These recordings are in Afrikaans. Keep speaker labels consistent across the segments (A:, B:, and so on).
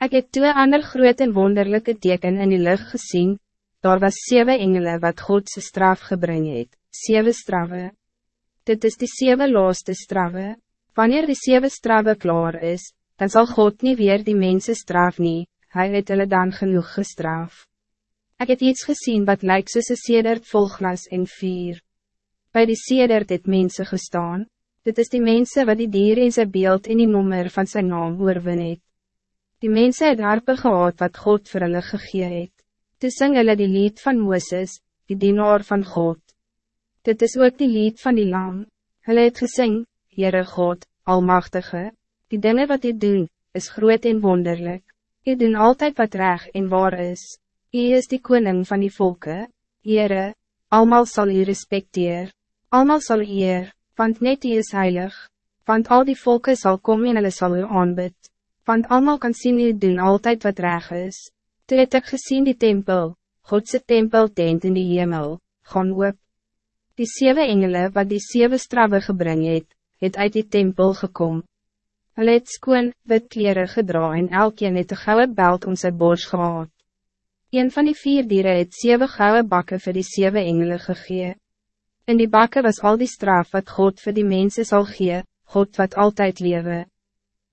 A: Ik heb twee ander groot en wonderlijke teken in die lucht gezien. Daar was zeven engelen wat Godse straf gebring het, zeven straffe. Dit is die zeven laaste straffe. Wanneer die zeven straffe klaar is, dan zal God niet weer die mensen straf nie, hy het hulle dan genoeg gestraf. Ik heb iets gezien wat lijkt een sedert vol glas en vier. Bij die sedert het mensen gestaan, dit is die mensen wat die dier in zijn beeld in die nummer van zijn naam oorwin het. Die mensen het harpe gehad wat God vir hulle gegee het. Toe sing hulle die lied van Mooses, die dienaar van God. Dit is ook die lied van die lam. Hulle het gesing, Heere God, Almachtige, die dingen wat jy doen, is groot en wonderlijk. Je doen altijd wat reg en waar is. Je is die koning van die volken. Heere, almal zal je respecteer. Almal zal eer, want net die is heilig. Want al die volken zal komen en hulle sal u aanbid want allemaal kan zien u doen altijd wat reg is. Toe het ek gezien die tempel, Godse tempel tent in die hemel, gaan oop. Die zeven engelen wat die zeven straffe gebring het, het uit die tempel gekom. Hulle het skoon, wit kleren gedra en elkeen het een gouden belt om sy bors gehad. Een van die vier dieren het zeven gouden bakken voor die zeven engelen gegee. In die bakken was al die straf wat God voor die mensen zal gee, God wat altijd lewe.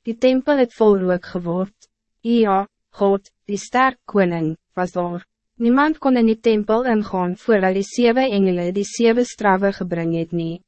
A: Die tempel het vol rook geword. Ja, God, die sterk koning, was daar. Niemand kon in die tempel ingaan voordat die zeven engelen die zeven straffe gebring het nie.